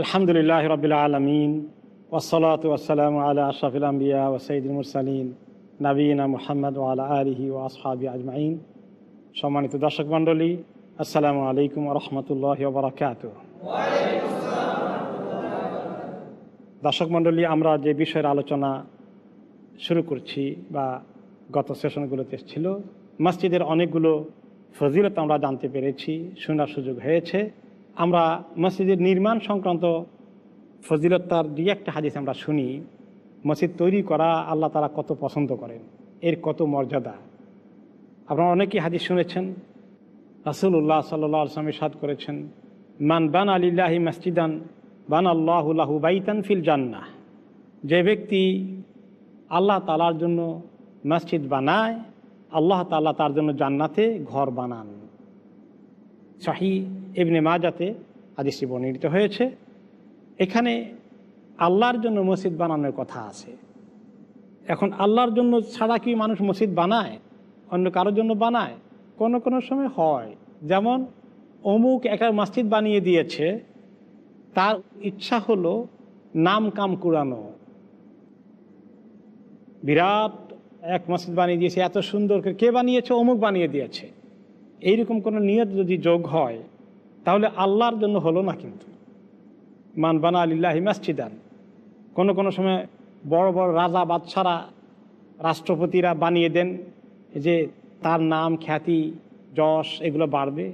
আলহামদুলিল্লাহ রবিল আলমিন ওসলাত ওসালাম আলা আশরাফিল আম্বিয়া ও সঈদুল মুরসালিন নবীনা মোহাম্মদ আলা আলহি ও আসহাবি আজমাইন। সম্মানিত দর্শক মণ্ডলী, আসসালামু আলাইকুম রহমতুল্লাহ বরাকাত দর্শক মণ্ডলী, আমরা যে বিষয়ের আলোচনা শুরু করছি বা গত সেশনগুলোতে ছিল, মসজিদের অনেকগুলো ফজিলত আমরা জানতে পেরেছি, শোনার সুযোগ হয়েছে। আমরা মসজিদের নির্মাণ সংক্রান্ত ফজিলতার দুই একটা হাদিস আমরা শুনি। মসজিদ তৈরি করা আল্লাহ তারা কত পছন্দ করেন, এর কত মর্যাদা। আপনারা অনেকেই হাদিস শুনেছেন রাসুল্লাহ সাল্লাহ আসলামী সাদ করেছেন, মান বান আলিল্লাহি মসজিদান, বান আল্লাহুল্লাহু বাইতান ফিল জান্না যে ব্যক্তি আল্লাহ তালার জন্য মসজিদ বানায়, আল্লাহ তাল্লাহ তার জন্য জান্নাতে ঘর বানান। শাহি এমনি মাজাতে আদিসটি বর্ণিত হয়েছে। এখানে আল্লাহর জন্য মসজিদ বানানোর কথা আছে। এখন আল্লাহর জন্য ছাড়া কি মানুষ মসজিদ বানায়? অন্য কারোর জন্য বানায়? কোনো কোনো সময় হয়। যেমন অমুক একটা মসজিদ বানিয়ে দিয়েছে, তার ইচ্ছা হলো নাম কাম কুড়ানো। বিরাট এক মসজিদ বানিয়ে দিয়েছে, এত সুন্দর কে বানিয়েছে? অমুক বানিয়ে দিয়েছে। এইরকম কোনো নিয়ত যদি যোগ হয়, তাহলে আল্লাহর জন্য হলো না কিন্তু। মান বানা আলিল্লাহি মসজিদান। কোনো কোনো সময় বড় বড় রাজা বাদশারা রাষ্ট্রপতিরা বানিয়ে দেন যে তার নাম, খ্যাতি, যশ এগুলো বাড়বে,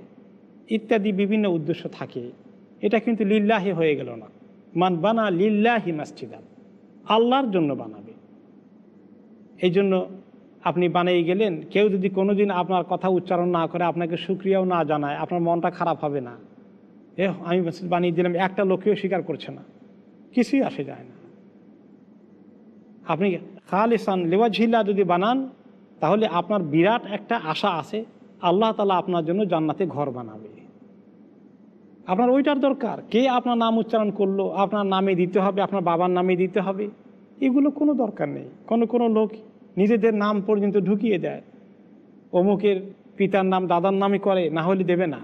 ইত্যাদি বিভিন্ন উদ্দেশ্য থাকে। এটা কিন্তু লিল্লাহি হয়ে গেল না। মান বানা লিল্লাহি মসজিদান। আল্লাহর জন্য বানাবে। এই জন্য আপনি বানিয়ে গেলেন, কেউ যদি কোনোদিন আপনার কথা উচ্চারণ না করে আপনাকে সুক্রিয়াও না জানায়, আপনার মনটা খারাপ হবে না। এ, আমি বানিয়ে দিলাম, একটা লোকেও স্বীকার করছে না। কিছুই আসে যায় না। আপনি খালিসান লেওয়াঝিল্লা যদি বানান, তাহলে আপনার বিরাট একটা আশা আছে, আল্লাহ তালা আপনার জন্য জান্নাতে ঘর বানাবে। আপনার ওইটার দরকার, কে আপনার নাম উচ্চারণ করল, আপনার নামে দিতে হবে, আপনার বাবার নামে দিতে হবে, এগুলো কোনো দরকার নেই। কোনো কোনো লোক নিজেদের নাম পর্যন্ত ঢুকিয়ে দেয়। অমুকের পিতার নাম দাদার নামই করে, না হলে দেবে না।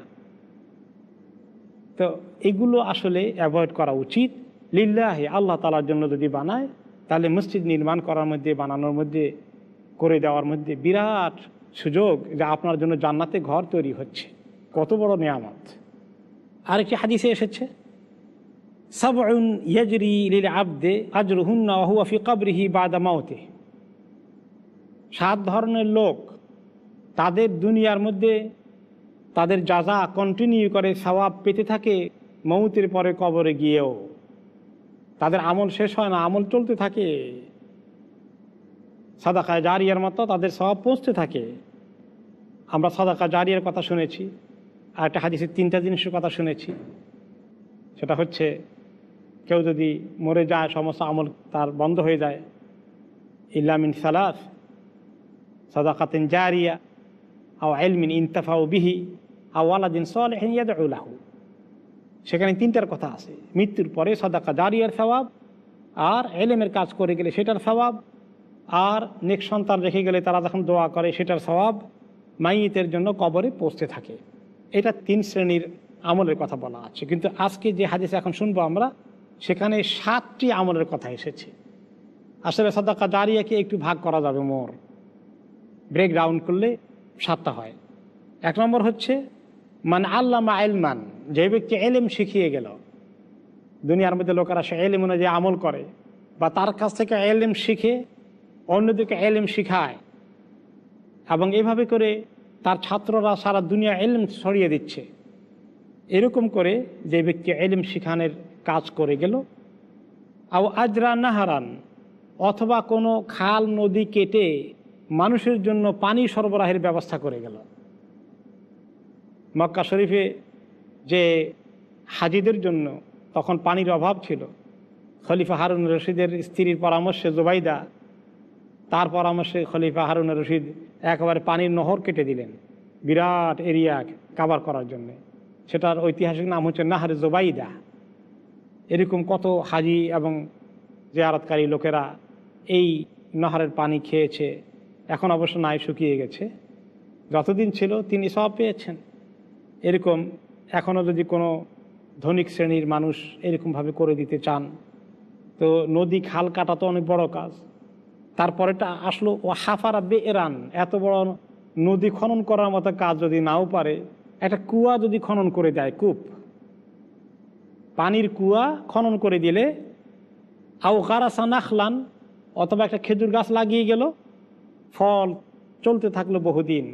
তো এগুলো আসলে অ্যাভয়েড করা উচিত। লিল্লাহে, আল্লাহ তালার জন্য যদি বানায়, তাহলে মসজিদ নির্মাণ করার মধ্যে, বানানোর মধ্যে, করে দেওয়ার মধ্যে বিরাট সুযোগ যে আপনার জন্য জান্নাতে ঘর তৈরি হচ্ছে। কত বড় নিয়ামত। আরেকটি হাদিসে এসেছে, সাবউন আবদে আজরুহুন্না ওয়া ফি কবরিহি বাদা মাউতে সাত ধরনের লোক তাদের দুনিয়ার মধ্যে তাদের যাজা কন্টিনিউ করে সওয়াব পেতে থাকে মৌতের পরে কবরে গিয়েও। তাদের আমল শেষ হয় না, আমল চলতে থাকে। সাদাকা জারিয়ার মতো তাদের স্বভাব পৌঁছতে থাকে। আমরা সাদাকা জারিয়ার কথা শুনেছি, আর একটা হাদিসের তিনটা জিনিসের কথা শুনেছি। সেটা হচ্ছে, কেউ যদি মরে যায়, সমস্ত আমল তার বন্ধ হয়ে যায়। ইল্লামিন সালাস সাদাকাতিন জারিয়া আও এলমিন ইনতাফাউ বিহি আওয়ালাদিন সলেহিন ইয়াদুল্লাহু সেখানে তিনটার কথা আছে। মৃত্যুর পরে সাদাকা জারিয়ার স্বভাব আর এলেমের কাজ করে গেলে সেটার স্বভাব আর নেক্সট সন্তান রেখে গেলে তারা যখন দোয়া করে সেটার স্বভাব মাইতের জন্য কবরে পৌঁছতে থাকে। এটা তিন শ্রেণির আমলের কথা বলা আছে। কিন্তু আজকে যে হাদিস এখন শুনব আমরা, সেখানে সাতটি আমলের কথা এসেছে। আসলে সাদাকা জারিয়াকে একটু ভাগ করা যাবে মোর। ব্রেক ডাউন করলে সাতটা হয়। এক নম্বর হচ্ছে মানে আল্লামা এলমান যে ব্যক্তি এলেম শিখিয়ে গেল। দুনিয়ার মধ্যে লোকেরা সে এলেম অনুযায়ী আমল করে বা তার কাছ থেকে এলেম শিখে অন্যদিকে এলেম শিখায় এবং এভাবে করে তার ছাত্ররা সারা দুনিয়া এলেম ছড়িয়ে দিচ্ছে। এরকম করে যে ব্যক্তি এলেম শিখানের কাজ করে গেল। আও আজরা নাহারান, অথবা কোনো খাল নদী কেটে মানুষের জন্য পানি সরবরাহের ব্যবস্থা করে গেল। মক্কা শরীফে যে হাজিদের জন্য তখন পানির অভাব ছিল। খলিফা হারুন রশিদের স্ত্রীর পরামর্শে জোবাইদা, তার পরামর্শে খলিফা হারুন রশিদ একেবারে পানির নহর কেটে দিলেন বিরাট এরিয়া কাভার করার জন্য। সেটার ঐতিহাসিক নাম হচ্ছে নাহার জোবাইদা। এরকম কত হাজি এবং জেয়ারতকারী লোকেরা এই নহরের পানি খেয়েছে এখন অবশ্য নাই শুকিয়ে গেছে। যতদিন ছিল তিনি সব পেয়েছেন। এরকম এখনও যদি কোনো ধনিক শ্রেণির মানুষ এরকমভাবে করে দিতে চান, তো নদী খাল কাটা তো অনেক বড় কাজ। তারপরেটা আসলো, ও হাফারা বে এরান এত বড় নদী খনন করার মতো কাজ যদি নাও পারে, একটা কুয়া যদি খনন করে দেয়, কূপ। পানির কুয়া খনন করে দিলে, আও গারাসা নাখলান, অথবা একটা খেজুর গাছ লাগিয়ে গেল ফল চলতে থাকল বহুদিন,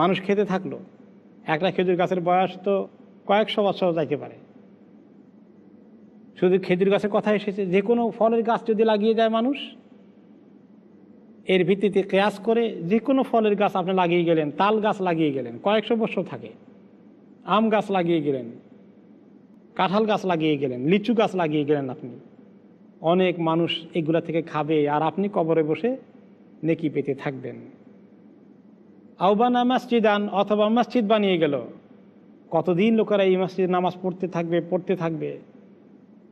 মানুষ খেতে থাকল। একটা খেজুর গাছের বয়স তো কয়েকশো বছর যাইতে পারে। শুধু খেজুর গাছের কথা এসেছে, যে কোনো ফলের গাছ যদি লাগিয়ে যায় মানুষ, এর ভিত্তিতে কেয়াস করে যে কোনো ফলের গাছ আপনি লাগিয়ে গেলেন, তাল গাছ লাগিয়ে গেলেন, কয়েকশো বছর থাকে। আম গাছ লাগিয়ে গেলেন, কাঁঠাল গাছ লাগিয়ে গেলেন, লিচু গাছ লাগিয়ে গেলেন আপনি। অনেক মানুষ এগুলা থেকে খাবে, আর আপনি কবরে বসে নেকি পেতে থাকবেন। আহ্বানা মসজিদান অথবা মসজিদ বানিয়ে গেল। কতদিন লোকেরা এই মসজিদ নামাজ পড়তে থাকবে পড়তে থাকবে?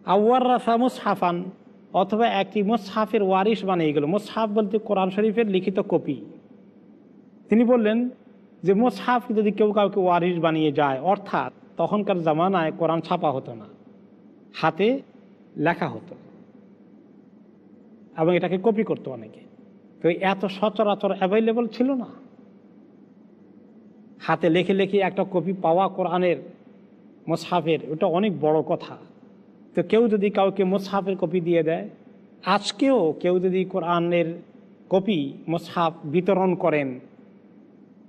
আউয়ার রাফা মুসহাফান অথবা একটি মুসহাফের ওয়ারিস বানিয়ে গেল। মুসহাফ বলতে কোরআন শরীফের লিখিত কপি। তিনি বললেন যে মুসহাফ যদি কেউ কাউকে ওয়ারিস বানিয়ে যায়, অর্থাৎ তখনকার জামানায় কোরআন ছাপা হতো না, হাতে লেখা হতো। এবং এটাকে কপি করতো অনেকে। তো এত সচরাচর অ্যাভেলেবল ছিল না। হাতে লেখে লেখে একটা কপি পাওয়া কোরআনের মোসাফের ওটা অনেক বড় কথা। তো কেউ যদি কাউকে মোসাফের কপি দিয়ে দেয়, আজকেও কেউ যদি কোরআনের কপি মোসাফ বিতরণ করেন,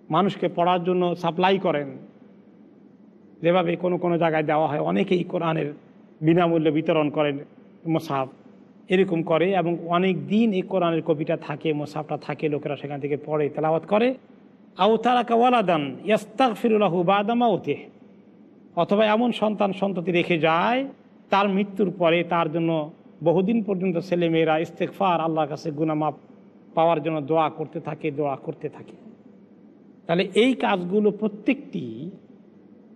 মানুষকে পড়ার জন্য সাপ্লাই করেন, যেভাবে কোনো কোনো জায়গায় দেওয়া হয়, অনেকেই কোরআনের বিনামূল্যে বিতরণ করেন মোসাফ এরকম করে এবং অনেক দিন এই কোরআনের কপিটা থাকে, মোসাফটা থাকে, লোকেরা সেখান থেকে পড়ে, তেলাওয়াত করে। আউ তারা ইয়াস্তাক ফিরুল্লাহু বাদামা ওতে অথবা এমন সন্তান সন্ততি রেখে যায়, তার মৃত্যুর পরে তার জন্য বহুদিন পর্যন্ত ছেলেমেয়েরা ইস্তেকফার আল্লাহর কাছে গুনামাপ পাওয়ার জন্য দোয়া করতে থাকে, দোয়া করতে থাকে। তাহলে এই কাজগুলো প্রত্যেকটি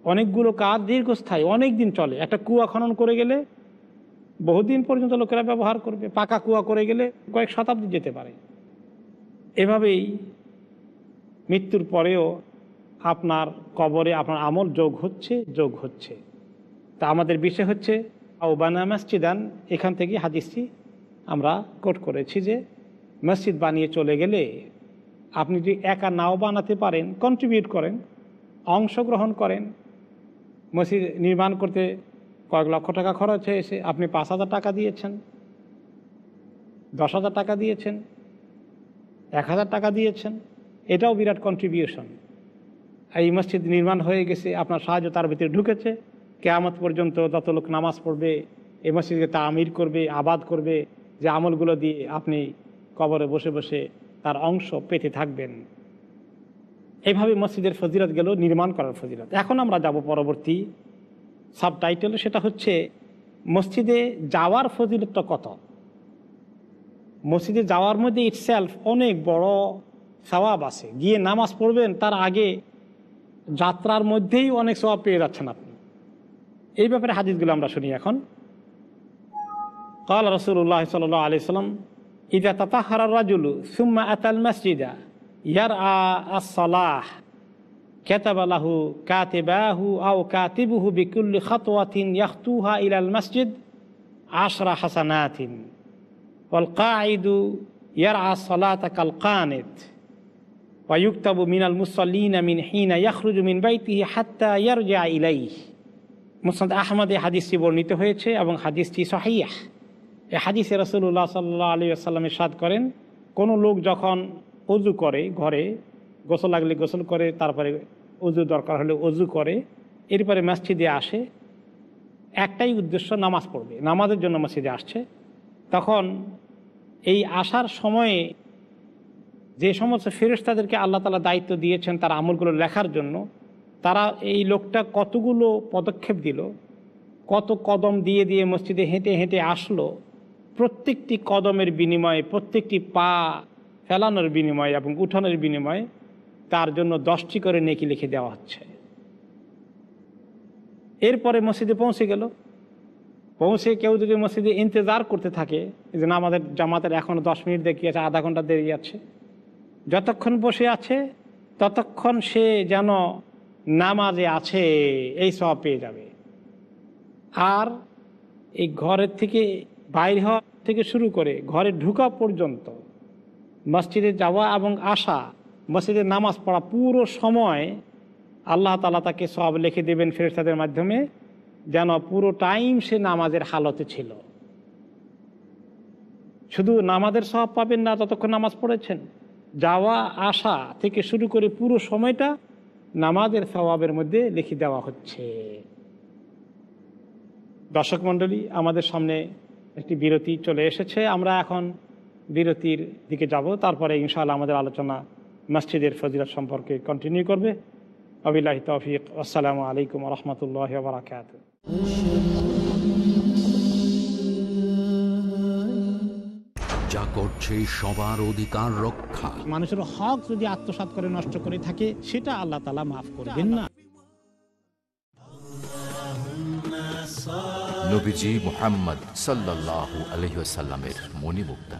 অনেকগুলো কাজ দীর্ঘস্থায়ী অনেক দিন চলে। একটা কুয়া খনন করে গেলে বহুদিন পর্যন্ত লোকেরা ব্যবহার করবে, পাকা কুয়া করে গেলে কয়েক শতাব্দী যেতে পারে। এভাবেই মৃত্যুর পরেও আপনার কবরে আপনার আমল যোগ হচ্ছে যোগ হচ্ছে। তা আমাদের বিষয় হচ্ছে, আউবানা মসজিদান, এখান থেকে হাদিসটি আমরা কোট করেছি যে মসজিদ বানিয়ে চলে গেলে আপনি যদি একা নাও বানাতে পারেন কন্ট্রিবিউট করেন, অংশগ্রহণ করেন, মসজিদ নির্মাণ করতে কয়েক লক্ষ টাকা খরচ হয়েছে। আপনি পাঁচ হাজার টাকা দিয়েছেন, দশ হাজার টাকা দিয়েছেন, এক হাজার টাকা দিয়েছেন। এটাও বিরাট কন্ট্রিবিউশন এই মসজিদ নির্মাণ হয়ে গেছে, আপনার সাহায্য তার ভিতরে ঢুকেছে। কেয়ামত পর্যন্ত যত লোক নামাজ পড়বে, এই মসজিদকে তা আমির করবে, আবাদ করবে, যে আমলগুলো দিয়ে আপনি কবরে বসে বসে তার অংশ পেতে থাকবেন। এইভাবে মসজিদের ফজিলত গেল, নির্মাণ করার ফজিলত। এখন আমরা যাব পরবর্তী সাব টাইটেল সেটা হচ্ছে মসজিদে যাওয়ার ফজিলতটা কত? মসজিদে যাওয়ার মধ্যে ইটসেলফ অনেক বড় সওয়াব আছে। গিয়ে নামাজ পড়বেন, তার আগে যাত্রার মধ্যেই অনেক সবাব পেয়ে যাচ্ছেন আপনি। এই ব্যাপারে হাদিসগুলো আমরা শুনি এখন। কাল রসুল্লাহ সাল আলি সাল্লাম ইদা তাতাহার রাজুলু সুম্মা আতাল মসজিদা ইয়ার আলাহ কেতাবালাহু কাতেবাহু আও কাতিবুহু বিকুল্লি খতওয়াতিন ইয়াহতুহা ইলাল মসজিদ আশরা হাসানাথিন অলকাঈদু ইয়ার আ আসলাত কাল কানেত। ওয়ুক্তাবু মিনাল মুসল্লিন মিন হিনা ইয়াখরুজু মিন বাইতিহি হাত্তা ইয়ারজা ইলাই মুসনাদ আহমদে হাদিসটি বর্ণিত হয়েছে এবং হাদিসটি সহিয়াহ এ হাদিসে রসুল্লাহ সাল্লাহ আলী আসাল্লামের সাদ করেন, কোনো লোক যখন অজু করে ঘরে, গোসল লাগলে গোসল করে, তারপরে অজু দরকার হলে অজু করে, এরপরে মসজিদে আসে। একটাই উদ্দেশ্য, নামাজ পড়বে। নামাজের জন্য মসজিদে আসছে। তখন এই আসার সময়ে যে সমস্ত ফেরেস্তাদেরকে আল্লাহ তালা দায়িত্ব দিয়েছেন তার আমলগুলো লেখার জন্য, তারা এই লোকটা কতগুলো পদক্ষেপ দিল, কত কদম দিয়ে দিয়ে মসজিদে হেঁটে হেঁটে আসলো, প্রত্যেকটি কদমের বিনিময়ে, প্রত্যেকটি পা ফেলানোর বিনিময়ে এবং উঠানোর বিনিময়ে তার জন্য দশটি করে নেকি লিখে দেওয়া হচ্ছে। এরপরে মসজিদে পৌঁছে গেল। পৌঁছে কেউ যদি মসজিদে ইন্তজার করতে থাকে যে না আমাদের জামাতের এখনও দশ মিনিট দেখি আছে, আধা ঘণ্টা দেরি আছে, যতক্ষণ বসে আছে, ততক্ষণ সে যেন নামাজে আছে, এই সব পেয়ে যাবে। আর এই ঘরের থেকে বাইর হওয়া থেকে শুরু করে ঘরে ঢুকা পর্যন্ত, মসজিদে যাওয়া এবং আসা মসজিদে নামাজ পড়া পুরো সময় আল্লাহ তালা তাকে সব লিখে দেবেন ফেরেস্তাদের মাধ্যমে, যেন পুরো টাইম সে নামাজের হালতে ছিল। শুধু নামাজের সব পাবেন না, ততক্ষণ নামাজ পড়েছেন। যাওয়া, আসা থেকে শুরু করে পুরো সময়টা নামাজের স্বভাবের মধ্যে লিখে দেওয়া হচ্ছে। দর্শক মণ্ডলী, আমাদের সামনে একটি বিরতি চলে এসেছে। আমরা এখন বিরতির দিকে যাব, তারপরে ইনশাআল্লাহ আমাদের আলোচনা মসজিদের ফজিলত সম্পর্কে কন্টিনিউ করবে। আবিল্লাহি তৌফিক। আসসালামু আলাইকুম রহমতুল্লাহ বারাকাত যা করছে সবার অধিকার রক্ষা। মানুষের হক যদি আত্মসাত করে নষ্ট করে থাকে সেটা আল্লাহ তালা মাফ করবেন না। নবীজি মোহাম্মদ সাল্লাহ আলহিসাল্লামের মণিমুক্তা।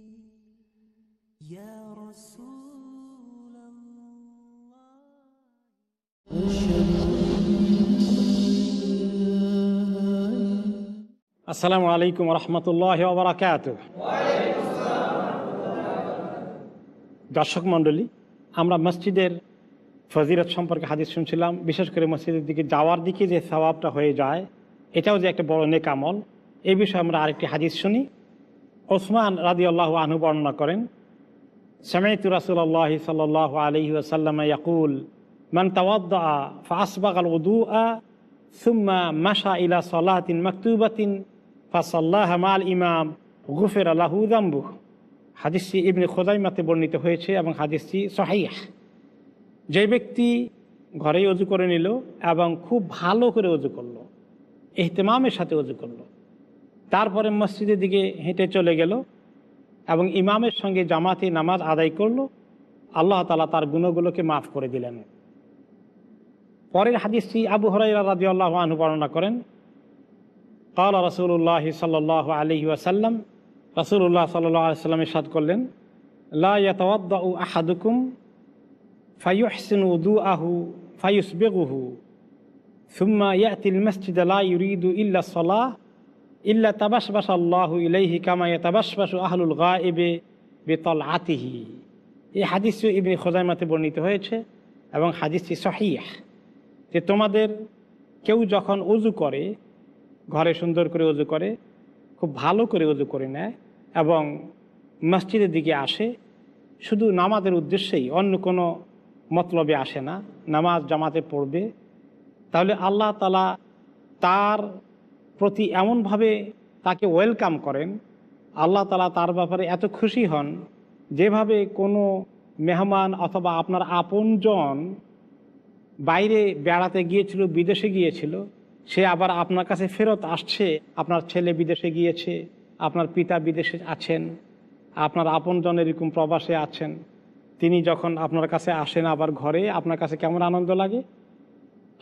আসসালামু আলাইকুম রহমতুল্লাহ বারাকাত দর্শক মণ্ডলী, আমরা মসজিদের ফজিরত সম্পর্কে হাদিস শুনছিলাম। বিশেষ করে মসজিদের দিকে যাওয়ার দিকে যে স্বভাবটা হয়ে যায়, এটাও যে একটা বড় নেকামল এই বিষয়ে আমরা আরেকটি হাদিস শুনি। ওসমান রাদি আল্লাহ আনহু বর্ণনা করেন সামাইতু রাসুল্লাহ সাল আলহি আসাল্লাম ইয়াকুল, মান তাওয়াদ্দা ফাসবাগ আল উদু আ সুম্মা মাসা ইলা সলাহাতিন মাকতুবাতিন ফাসাল্লাহ মাল ইমাম, গুফের আল্লাহু দাম্বু হাদিসটি ইবনে খোদাইমাতে বর্ণিত হয়েছে এবং হাদিসটি সহাইয়া যে ব্যক্তি ঘরেই অজু করে নিল এবং খুব ভালো করে অজু করল এহতেমামের সাথে অজু করল, তারপরে মসজিদের দিকে হেঁটে চলে গেল এবং ইমামের সঙ্গে জামাতে নামাজ আদায় করল, আল্লাহ তালা তার গুণগুলোকে মাফ করে দিলেন। পরের হাদিসটি আবু হরাই রাজি আল্লাহ আনু বর্ণনা করেন কাল রসুল্লাহ সাল আলহি আসাল্লাম রসুল্লাহ সাল্লাম সাদ করলেন লাউদ্দা আহাদুকুম ফাইহসিন উদু আহু ফাইস বেগুহু সুম্মা ইয়াতিল মসজিদ লা ইউরিদু ইল্লা সলাহ ইল্লা তাবাসবাস আল্লাহ ইলাইহি কামাইয়া তাবাসবাসু আহলুল গা এবে বেতল আতিহি এই হাদিসটি ইবনে খোজাইমাতে বর্ণিত হয়েছে এবং হাদিসটি সহিয়া যে তোমাদের কেউ যখন উজু করে ঘরে সুন্দর করে উজু করে, খুব ভালো করে উজু করে নেয় এবং মসজিদের দিকে আসে। শুধু নামাজের উদ্দেশ্যেই, অন্য কোনো মতলবে আসে না। নামাজ জামাতে পড়বে। তাহলে আল্লাহ তালা তার প্রতি এমনভাবে তাকে ওয়েলকাম করেন, আল্লাহ তালা তার ব্যাপারে এত খুশি হন, যেভাবে কোনো মেহমান অথবা আপনার আপনজন বাইরে বেড়াতে গিয়েছিল, বিদেশে গিয়েছিল সে আবার আপনার কাছে ফেরত আসছে, আপনার ছেলে বিদেশে গিয়েছে, আপনার পিতা বিদেশে আছেন, আপনার আপনজন এরকম প্রবাসে আছেন। তিনি যখন আপনার কাছে আসেন আবার ঘরে, আপনার কাছে কেমন আনন্দ লাগে?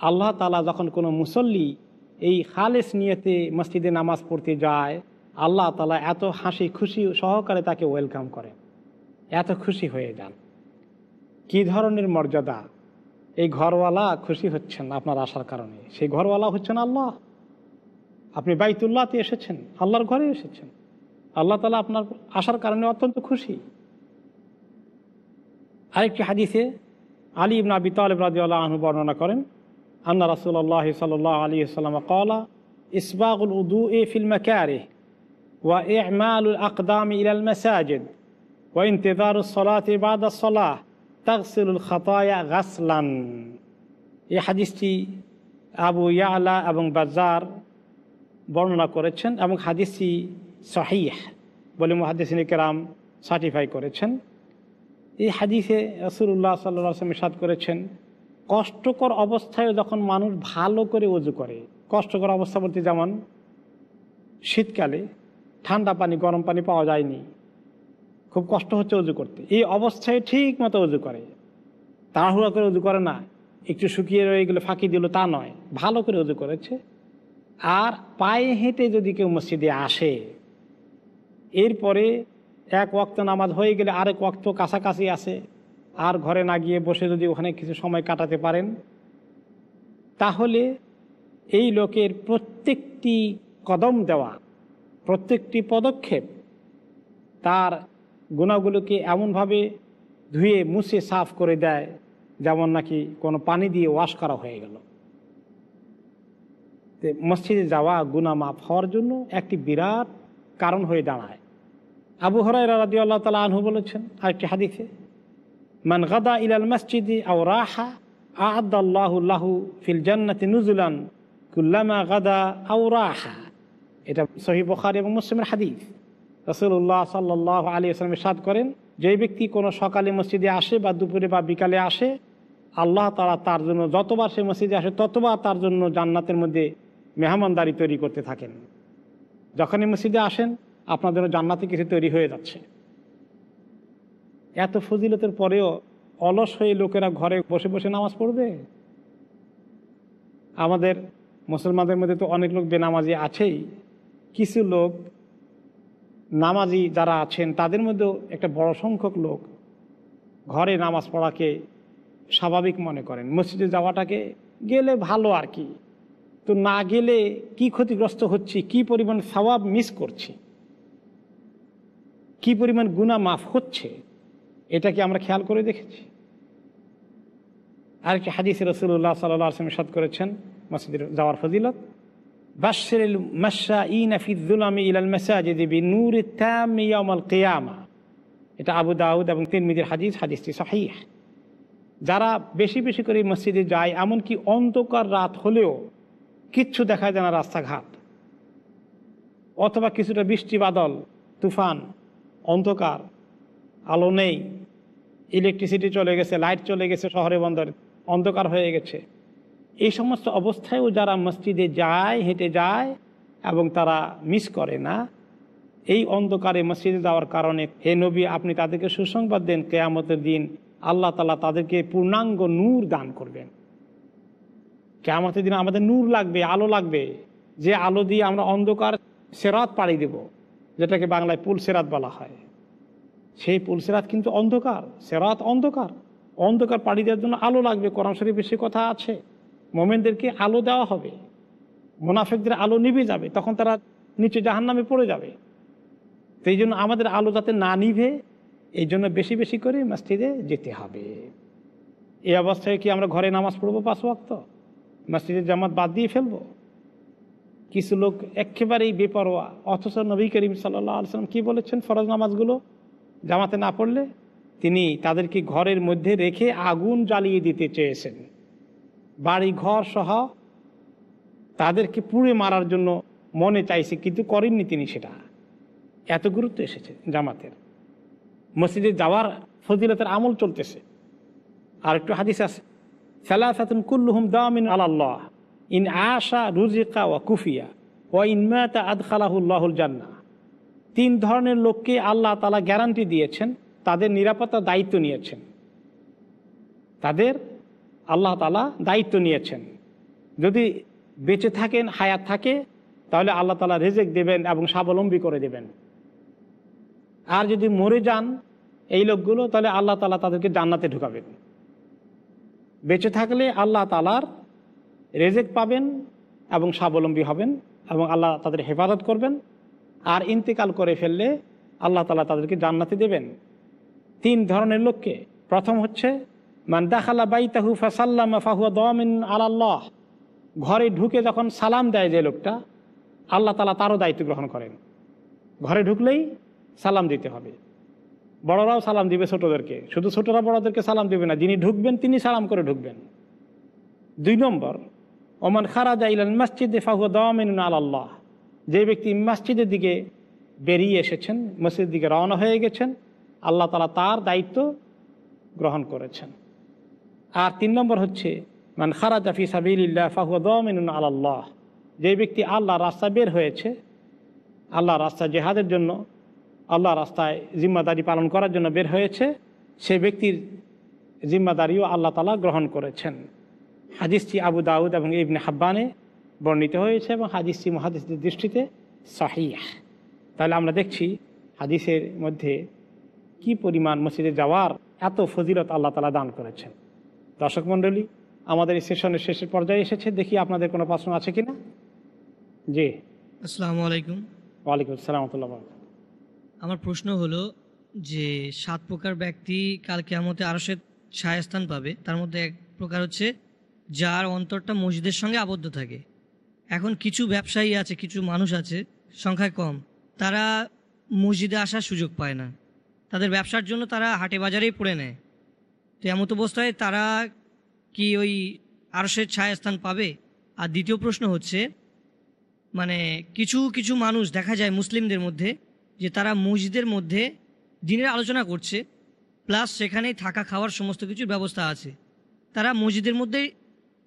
আল্লাহ তালা যখন কোনো মুসল্লি এই খালেস নিয়েতে মসজিদে নামাজ পড়তে যায়, আল্লাহ তালা এত হাসি খুশি সহকারে তাকে ওয়েলকাম করেন। এত খুশি হয়ে যান। কি ধরনের মর্যাদা? এই ঘরওয়ালা খুশি হচ্ছেন আপনার আসার কারণে। সেই ঘরওয়ালা হচ্ছেন আল্লাহ। আপনি বাইতুল্লাহতে এসেছেন, আল্লাহর ঘরে এসেছেন। আল্লাহ তালা আপনার আসার কারণে অত্যন্ত খুশি। আরেকটি হাদিসে আলী ইবনা আবি তালেব রাজিউল্লাহ আহু বর্ণনা করেন, আন্না রাসুল্লাহ সাল আলী সাল্লাম কলা ইসবাগুল উদু এ ফিল মাকারে ওয়া ইমালুল আকদাম ইলাল মাসাজিদ ওয়া ইন্তেদারুস সালাতে বাদা সালাহ। খাতায়া গাসলান এই হাদিসটি আবু ইয়ালা এবং বাজার বর্ণনা করেছেন এবং হাদিসটি সহিহ বলে মহাদিসিন কেরাম সার্টিফাই করেছেন। এই হাদিসে রসুল্লাহ সাল্লাম সাদ করেছেন, কষ্টকর অবস্থায় যখন মানুষ ভালো করে উজু করে, কষ্টকর অবস্থা বলতে যেমন শীতকালে ঠান্ডা পানি, গরম পানি পাওয়া যায়নি খুব কষ্ট হচ্ছে উজু করতে। এই অবস্থায় ঠিক মতো উজু করে। তাড়াহুড়া করে উজু করে না। একটু শুকিয়ে রয়ে গেলে ফাঁকি দিল, তা নয়। ভালো করে উজু করেছে। আর পায়ে হেঁটে যদি কেউ মসজিদে আসে, এরপরে এক ওয়াক্ত নামাজ হয়ে গেলে আরেক ওয়াক্ত কাছাকাছি আসে, আর ঘরে না গিয়ে বসে যদি ওখানে কিছু সময় কাটাতে পারেন, তাহলে এই লোকের প্রত্যেকটি কদম দেওয়া, প্রত্যেকটি পদক্ষেপ তার গুণাগুলোকে এমনভাবে ধুয়ে মুছে সাফ করে দেয়, যেমন নাকি কোনো পানি দিয়ে ওয়াশ করা হয়ে গেল। মসজিদে যাওয়া গুনা মাফ হওয়ার জন্য একটি বিরাট কারণ হয়ে দাঁড়ায়। আবু হরাই রাজি আল্লাহ তালা আনহু বলেছেন আরেকটি হাদিসে, মান গাদা ইলাল মসজিদি আও রাহা আদাল্লাহুল্লাহু ফিল জান্নাতি নুজুলান কুল্লামা গাদা আও রাহা। এটা সহি বখার এবং মুসলিমের হাদিস। রসুল্লাহ সাল্লাহ আলী আসলাম সাদ করেন, যে ব্যক্তি কোনো সকালে মসজিদে আসে বা দুপুরে বা বিকালে আসে, আল্লাহ তারা তার জন্য যতবার সে মসজিদে আসে, ততবার তার জন্য জান্নাতের মধ্যে মেহমানদারি তৈরি করতে থাকেন। যখনই মসজিদে আসেন, আপনার জন্য জান্নাতে কিছু তৈরি হয়ে যাচ্ছে। এত ফজিলতের পরেও অলস হয়ে লোকেরা ঘরে বসে বসে নামাজ পড়বে? আমাদের মুসলমানদের মধ্যে তো অনেক লোক বেনামাজি আছেই। কিছু লোক নামাজি যারা আছেন, তাদের মধ্যেও একটা বড় সংখ্যক লোক ঘরে নামাজ পড়াকে স্বাভাবিক মনে করেন। মসজিদে যাওয়াটাকে গেলে ভালো আর কি। তো না গেলে কি ক্ষতিগ্রস্ত হচ্ছি, কি পরিমাণ সওয়াব মিস করছি, কি পরিমাণ গুণা মাফ হচ্ছে এটা কি আমরা খেয়াল করে দেখেছি। আরেকটি হাদিস রসুল্লাহ সাল্লাহ আসলাম সাদ করেছেন, মসজিদে যাওয়ার ফজিলত। ইলাল কিয়ামা এটা আবু দাউদ এবং যারা বেশি বেশি করে মসজিদে যায়, এমনকি অন্ধকার রাত হলেও কিচ্ছু দেখা যায় না রাস্তাঘাট। অথবা কিছুটা বৃষ্টি, বাদল, তুফান, অন্ধকার, আলো নেই ইলেকট্রিসিটি চলে গেছে লাইট চলে গেছে শহরে বন্দরে, অন্ধকার হয়ে গেছে। এই সমস্ত অবস্থায়ও যারা মসজিদে যায়, হেঁটে যায় এবং তারা মিস করে না, এই অন্ধকারে মসজিদে যাওয়ার কারণে, হে নবী, আপনি তাদেরকে সুসংবাদ দেন, কেয়ামতের দিন আল্লাহ তালা তাদেরকে পূর্ণাঙ্গ নূর দান করবেন। কেয়ামতের দিন আমাদের নূর লাগবে, আলো লাগবে, যে আলো দিয়ে আমরা অন্ধকার সেরাত পাড়ি দেব, যেটাকে বাংলায় পুল সেরাত বলা হয়। সেই পুল সেরাত কিন্তু অন্ধকার, সেরাত অন্ধকার। অন্ধকার পাড়ি দেওয়ার জন্য আলো লাগবে, কোরআন শরীফে সে কথা আছে। মোমেনদেরকে আলো দেওয়া হবে। মোনাফেকদের আলো নিভে যাবে, তখন তারা নিচে জাহান নামে পড়ে যাবে। এই জন্য আমাদের আলো যাতে না নিভে, এই জন্য বেশি বেশি করে মসজিদে যেতে হবে। এই অবস্থায় কি আমরা ঘরে নামাজ পড়ব পাঁচ ওয়াক্ত? মসজিদের জামাত বাদ দিয়ে ফেলব? কিছু লোক একেবারেই বেপরোয়া, অথচ নবী করিম সাল্লাহ আলসালাম কী বলেছেন ফরজ নামাজগুলো? জামাতে না পড়লে তিনি তাদেরকে ঘরের মধ্যে রেখে আগুন জ্বালিয়ে দিতে চেয়েছেন। বাড়ি ঘর সহ তাদেরকে পুড়ে মারার জন্য মনে চাইছে, কিন্তু করেননি তিনি সেটা। এত গুরুত্ব এসেছে জামাতের। মসজিদে যাওয়ার ফজিলতের আমল চলতেছে। আর একটু হাদিস আছে, সালাসাতুন কুল্লুহুম দামিন আল্লাহ ইন আশা রুজিকা ওয়া কুফিয়া, ওয়া ইনমাতা আদখালাহুল্লাহুল জান্না। তিন ধরনের লোককে আল্লাহ তালা গ্যারান্টি দিয়েছেন, তাদের নিরাপত্তার দায়িত্ব নিয়েছেন। তাদের আল্লাহ তালা দায়িত্ব নিয়েছেন। যদি বেঁচে থাকেন, হায়াত থাকে, তাহলে আল্লাহ তালা রেজেক দেবেন এবং স্বাবলম্বী করে দেবেন। আর যদি মরে যান এই লোকগুলো, তাহলে আল্লাহ তালা তাদেরকে জান্নাতে ঢুকাবেন। বেঁচে থাকলে আল্লাহ তালার রেজেক পাবেন এবং স্বাবলম্বী হবেন এবং আল্লাহ তাদের হেফাজত করবেন। আর ইন্তেকাল করে ফেললে আল্লাহ তালা তাদেরকে জান্নাতে দেবেন। তিন ধরনের লোককে। প্রথম হচ্ছে মান দাখালা বাইতাহু ফাসাল্লাম ফাহুয়া আল্লাহ ঘরে ঢুকে যখন সালাম দেয় যে লোকটা, আল্লাহ তালা তারও দায়িত্ব গ্রহণ করেন। ঘরে ঢুকলেই সালাম দিতে হবে। বড়রাও সালাম দিবে ছোটদেরকে। শুধু ছোটরা বড়দেরকে সালাম দিবে না, যিনি ঢুকবেন তিনি সালাম করে ঢুকবেন। দুই নম্বর, ওমান খারাজা ইলান মসজিদে ফাহুয়া দমিন আল্লাহ যে ব্যক্তি মসজিদের দিকে বেরিয়ে এসেছেন, মসজিদের দিকে রওনা হয়ে গেছেন, আল্লাহ তালা তার দায়িত্ব গ্রহণ করেছেন। আর তিন নম্বর হচ্ছে, মান খারাজা ফি সাবিল্লাহ ফাহুয়া দমিন আল্লাহ যে ব্যক্তি আল্লাহ রাস্তা বের হয়েছে, আল্লাহ রাস্তা জেহাদের জন্য, আল্লাহ রাস্তায় জিম্মাদারি পালন করার জন্য বের হয়েছে, সে ব্যক্তির জিম্মাদারিও আল্লাহ তালা গ্রহণ করেছেন। হাদিসটি আবু দাউদ এবং ইবনে হাব্বানে বর্ণিত হয়েছে এবং হাদিসটি মহাদিসদের দৃষ্টিতে সাহিহ। তাহলে আমরা দেখছি হাদিসের মধ্যে কি পরিমাণ মসজিদে যাওয়ার এত ফজিলত আল্লাহ তালা দান করেছেন। দর্শক মণ্ডলী আমাদের এই সেশনের শেষের পর্যায়ে এসেছে। দেখি আপনাদের কোনো প্রশ্ন আছে কিনা? জি। আসসালামু আলাইকুম। ওয়ালাইকুম আসসালাম আমার প্রশ্ন হলো যে সাত প্রকার ব্যক্তি কাল কেয়ামতে আরও সে ছায়াস্থান পাবে। তার মধ্যে এক প্রকার হচ্ছে যার অন্তরটা মসজিদের সঙ্গে আবদ্ধ থাকে। এখন কিছু ব্যবসায়ী আছে কিছু মানুষ আছে সংখ্যায় কম। তারা মসজিদে আসার সুযোগ পায় না। তাদের ব্যবসার জন্য তারা হাটে বাজারেই পড়ে নেয়। তো এমত অবস্থায় তারা কি ওই আরসের ছায়াস্থান পাবে? আর দ্বিতীয় প্রশ্ন হচ্ছে মানে কিছু কিছু মানুষ, দেখা যায় মুসলিমদের মধ্যে, যে তারা মসজিদের মধ্যে দিনের আলোচনা করছে, প্লাস সেখানেই থাকা খাওয়ার সমস্ত কিছুর ব্যবস্থা আছে। তারা মসজিদের মধ্যে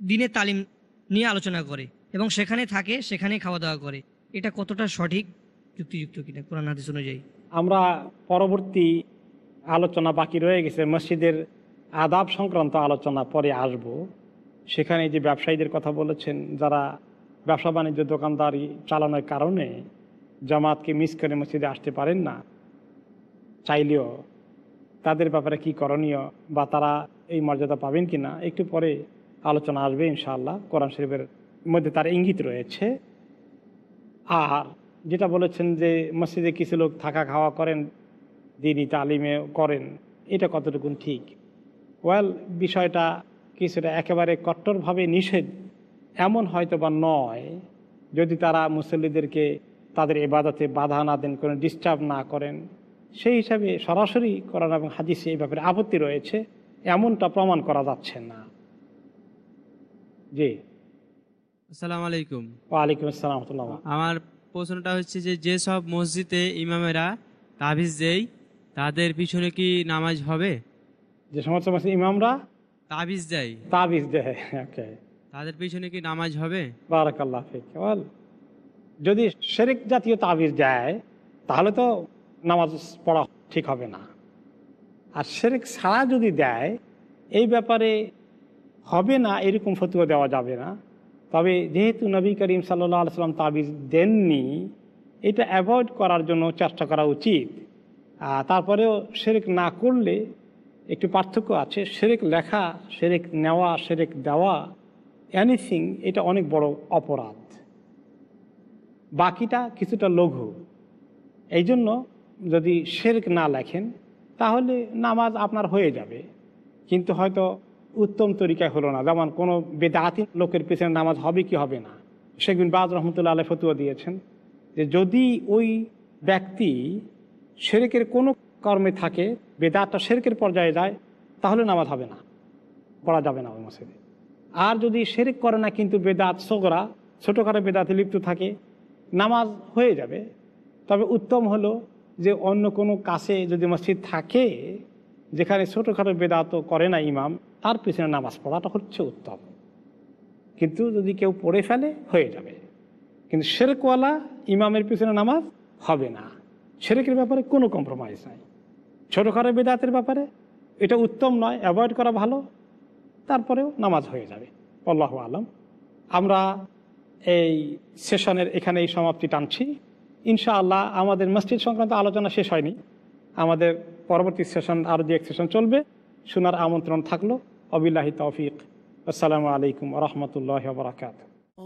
দিনের তালিম নিয়ে আলোচনা করে এবং সেখানে থাকে, সেখানেই খাওয়া দাওয়া করে। এটা কতটা সঠিক যুক্তিযুক্ত কিনা কোরআন হাদিস অনুযায়ী? আমরা পরবর্তী আলোচনা বাকি রয়ে গেছে, মসজিদের আদাব সংক্রান্ত আলোচনা পরে আসব। সেখানে যে ব্যবসায়ীদের কথা বলেছেন, যারা ব্যবসা বাণিজ্য দোকানদারি চালানোর কারণে জামাতকে মিস করে মসজিদে আসতে পারেন না, চাইলেও তাদের ব্যাপারে কি করণীয় বা তারা এই মর্যাদা পাবেন কি না একটু পরে আলোচনা আসবে ইনশাআল্লাহ। কোরআন শরীফের মধ্যে তার ইঙ্গিত রয়েছে। আর যেটা বলেছেন যে মসজিদে কিছু লোক থাকা খাওয়া করেন, দিনই তালিমে করেন, এটা কতটুকু ঠিক? ওয়েল বিষয়টা কিছুটা একেবারে কট্টরভাবে নিষেধ। এমন হয়তো বা নয় যদি তারা মুসল্লিদেরকে তাদের এবাদতে বাধা না দেন কোনো ডিস্টার্ব না করেন সেই হিসাবে সরাসরি করান এবং হাদিসে এই ব্যাপারে আপত্তি রয়েছে এমনটা প্রমাণ করা যাচ্ছে না। জি। আসসালামু আলাইকুম। ওয়ালাইকুম আসসালাম আমার প্রশ্নটা হচ্ছে যে যেসব মসজিদে ইমামেরা তাবিজ দেয় তাদের পিছনে কি নামাজ হবে? যে সমস্ত মুসলিম ইমামরা তাবিজ দেয়। তাবিজ দেয় ওকে তাদের পিছনে কি নামাজ হবে? বারাকাল্লাহ যদি শেরেক জাতীয় তাবিজ দেয় তাহলে তো নামাজ পড়া ঠিক হবে না। আর শেরেক ছাড়া যদি দেয় এই ব্যাপারে হবে না এরকম ফতুয়া দেওয়া যাবে না। তবে যেহেতু নবী করিম সাল্লাহ সাল্লাম তাবিজ দেননি এটা অ্যাভয়েড করার জন্য চেষ্টা করা উচিত। আর তারপরেও শেরেক না করলে একটু পার্থক্য আছে শেরেক লেখা শেরেক নেওয়া শেরেক দেওয়া এনিথিং এটা অনেক বড় অপরাধ। বাকিটা কিছুটা লঘু। এই জন্য যদি শেরক না লেখেন, তাহলে নামাজ আপনার হয়ে যাবে। কিন্তু হয়তো উত্তম তরিকায় হলো না। যেমন কোনো বেদাতি লোকের পেছনে নামাজ হবে কি হবে না? শেখ বিন বাজ রহমতুল্লাহ আলহ ফতুয়া দিয়েছেন যে যদি ওই ব্যক্তি শেরেকের কোনো কর্মে থাকে, বেদাতটা শেরকের পর্যায়ে যায়, তাহলে নামাজ হবে না, পড়া যাবে না ওই মসজিদে। আর যদি শেরেক করে না, কিন্তু বেদাত সোগরা, ছোটোখাটো বেদাতে লিপ্ত থাকে, নামাজ হয়ে যাবে। তবে উত্তম হলো যে অন্য কোনো কাছে যদি মসজিদ থাকে, যেখানে ছোটোখাটো বেদাত করে না ইমাম, তার পিছনে নামাজ পড়াটা হচ্ছে উত্তম। কিন্তু যদি কেউ পড়ে ফেলে, হয়ে যাবে। কিন্তু শেরেকওয়ালা ইমামের পিছনে নামাজ হবে না। শেরেকের ব্যাপারে কোনো কম্প্রোমাইজ নাই। ছোটোখাটো বেদাতের ব্যাপারে এটা উত্তম নয় অ্যাভয়েড করা ভালো, তারপরেও নামাজ হয়ে যাবে। আল্লাহ আলম। আমরা এই সেশনের এখানে এই সমাপ্তি টানছি। ইনশাআল্লাহ আমাদের মসজিদ সংক্রান্ত আলোচনা শেষ হয়নি। আমাদের পরবর্তী সেশন, আরও যে এক সেশন চলবে। শোনার আমন্ত্রণ থাকল। অবিল্লাহি তৌফিক। আসসালামু আলাইকুম রহমতুল্লাহ বরাকাত